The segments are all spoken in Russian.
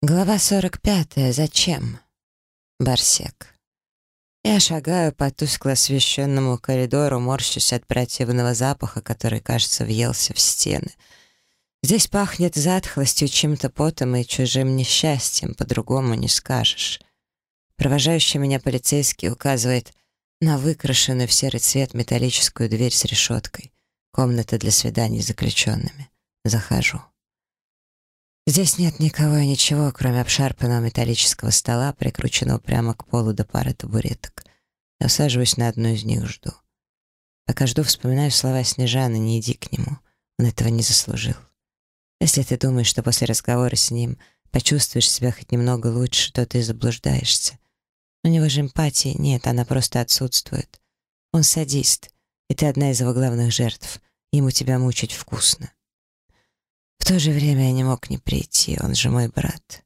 Глава 45. Зачем? Барсек. Я шагаю по тускло освещенному коридору, морщусь от противного запаха, который, кажется, въелся в стены. Здесь пахнет затхлостью, чем-то потом и чужим несчастьем, по-другому не скажешь. Провожающий меня полицейский указывает на выкрашенную в серый цвет металлическую дверь с решеткой. Комната для свиданий с заключенными. Захожу. Здесь нет никого и ничего, кроме обшарпанного металлического стола, прикрученного прямо к полу до пары табуреток. Я усаживаюсь на одну из них, жду. Пока жду, вспоминаю слова Снежаны «Не иди к нему». Он этого не заслужил. Если ты думаешь, что после разговора с ним почувствуешь себя хоть немного лучше, то ты заблуждаешься. У него же эмпатии нет, она просто отсутствует. Он садист, и ты одна из его главных жертв. Ему тебя мучить вкусно. То же время я не мог не прийти, он же мой брат.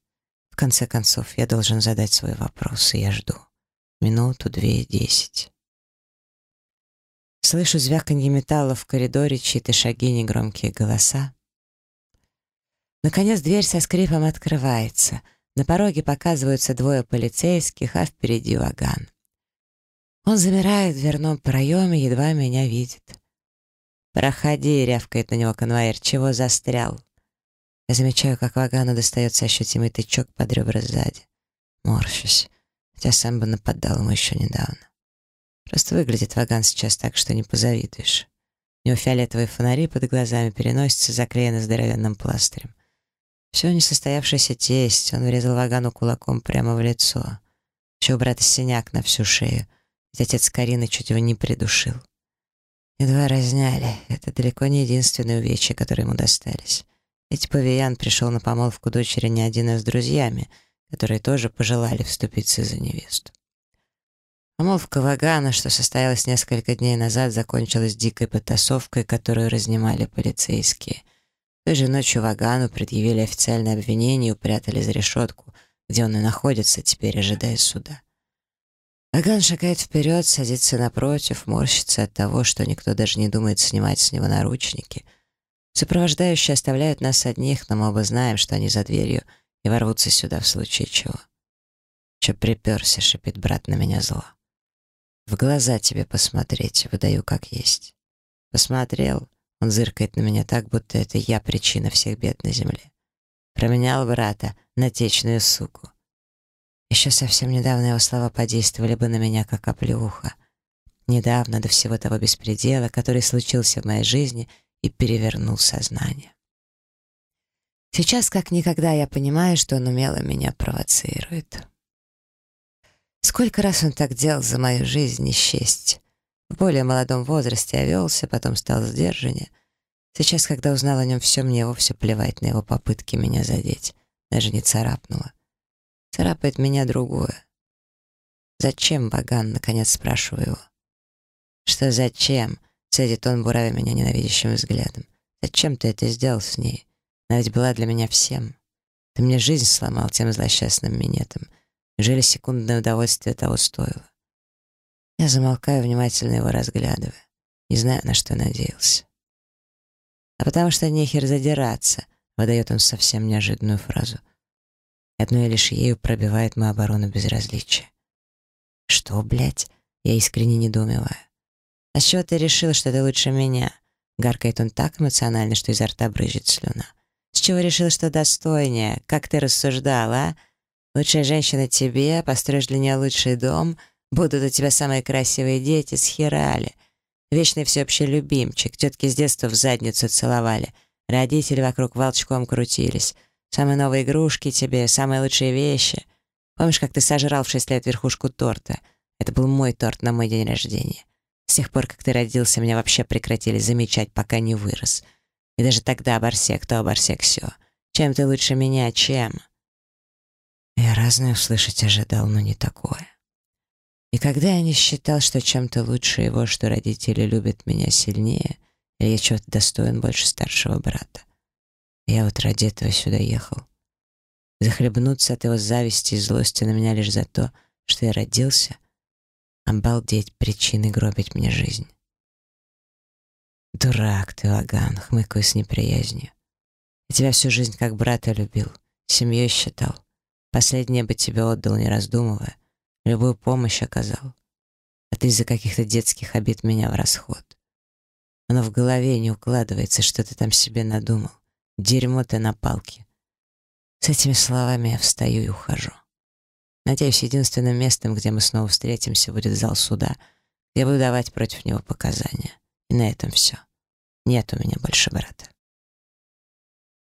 В конце концов, я должен задать свой вопрос, и я жду. Минуту, две, десять. Слышу звяканье металла в коридоре, чьи-то шаги, негромкие голоса. Наконец дверь со скрипом открывается. На пороге показываются двое полицейских, а впереди ваган. Он замирает в дверном проеме, едва меня видит. «Проходи», — рявкает на него конвоир, — «чего застрял?» Я замечаю, как Вагану достается ощутимый тычок под ребра сзади. Морщусь, хотя сам бы нападал ему еще недавно. Просто выглядит Ваган сейчас так, что не позавидуешь. У него фиолетовые фонари под глазами, переносятся заклеены здоровенным пластырем. Все несостоявшийся тесть, он врезал Вагану кулаком прямо в лицо. Еще у брата синяк на всю шею, ведь отец Карины чуть его не придушил. Едва разняли. Это далеко не единственные увечья, которые ему достались. Ведь Павиян пришел на помолвку дочери не один, а с друзьями, которые тоже пожелали вступиться за невесту. Помолвка Вагана, что состоялась несколько дней назад, закончилась дикой потасовкой, которую разнимали полицейские. Той же ночью Вагану предъявили официальное обвинение и упрятали за решетку, где он и находится, теперь ожидая суда. Ваган шагает вперед, садится напротив, морщится от того, что никто даже не думает снимать с него наручники — Сопровождающие оставляют нас одних, но мы оба знаем, что они за дверью и ворвутся сюда в случае чего. «Че приперся?» — шипит брат на меня зло. «В глаза тебе посмотреть, выдаю как есть». Посмотрел, он зыркает на меня так, будто это я причина всех бед на земле. Променял брата на течную суку. Еще совсем недавно его слова подействовали бы на меня, как оплеуха. Недавно, до всего того беспредела, который случился в моей жизни — и перевернул сознание. Сейчас как никогда я понимаю, что он умело меня провоцирует. Сколько раз он так делал за мою жизнь и честь. В более молодом возрасте я велся, потом стал сдержаннее. Сейчас, когда узнал о нем все, мне вовсе плевать на его попытки меня задеть. Даже не царапнуло. Царапает меня другое. «Зачем, Баган?» — наконец спрашиваю его. «Что зачем?» Цедит он, буравя меня ненавидящим взглядом. «Зачем ты это сделал с ней? Она ведь была для меня всем. Ты мне жизнь сломал тем злосчастным минетом. Неужели секундное удовольствие того стоило?» Я замолкаю, внимательно его разглядывая. Не знаю, на что надеялся. «А потому что нехер задираться», — выдает он совсем неожиданную фразу. Одной лишь ею пробивает мою оборону безразличия. «Что, блядь?» — я искренне недоумеваю. «А с чего ты решил, что ты лучше меня?» Гаркает он так эмоционально, что изо рта брызжет слюна. «С чего решил, что достойнее? Как ты рассуждал, а? Лучшая женщина тебе, построишь для нее лучший дом, будут у тебя самые красивые дети, схерали. Вечный всеобщий любимчик, тетки с детства в задницу целовали, родители вокруг волчком крутились, самые новые игрушки тебе, самые лучшие вещи. Помнишь, как ты сожрал в шесть лет верхушку торта? Это был мой торт на мой день рождения. С тех пор, как ты родился, меня вообще прекратили замечать, пока не вырос. И даже тогда Барсек, то Барсек все. Чем ты лучше меня, чем? Я разное услышать ожидал, но не такое. И когда я не считал, что чем-то лучше его, что родители любят меня сильнее, или я чего-то достоин больше старшего брата. Я вот ради этого сюда ехал. Захлебнуться от его зависти и злости на меня лишь за то, что я родился, Обалдеть причины гробить мне жизнь. Дурак ты, Ваган, хмыкаю с неприязнью. Я тебя всю жизнь как брата любил, семьей считал. Последнее бы тебе отдал, не раздумывая. Любую помощь оказал. А ты из-за каких-то детских обид меня в расход. Оно в голове не укладывается, что ты там себе надумал. Дерьмо ты на палке. С этими словами я встаю и ухожу. Надеюсь, единственным местом, где мы снова встретимся, будет зал суда, где буду давать против него показания. И на этом все. Нет у меня больше брата.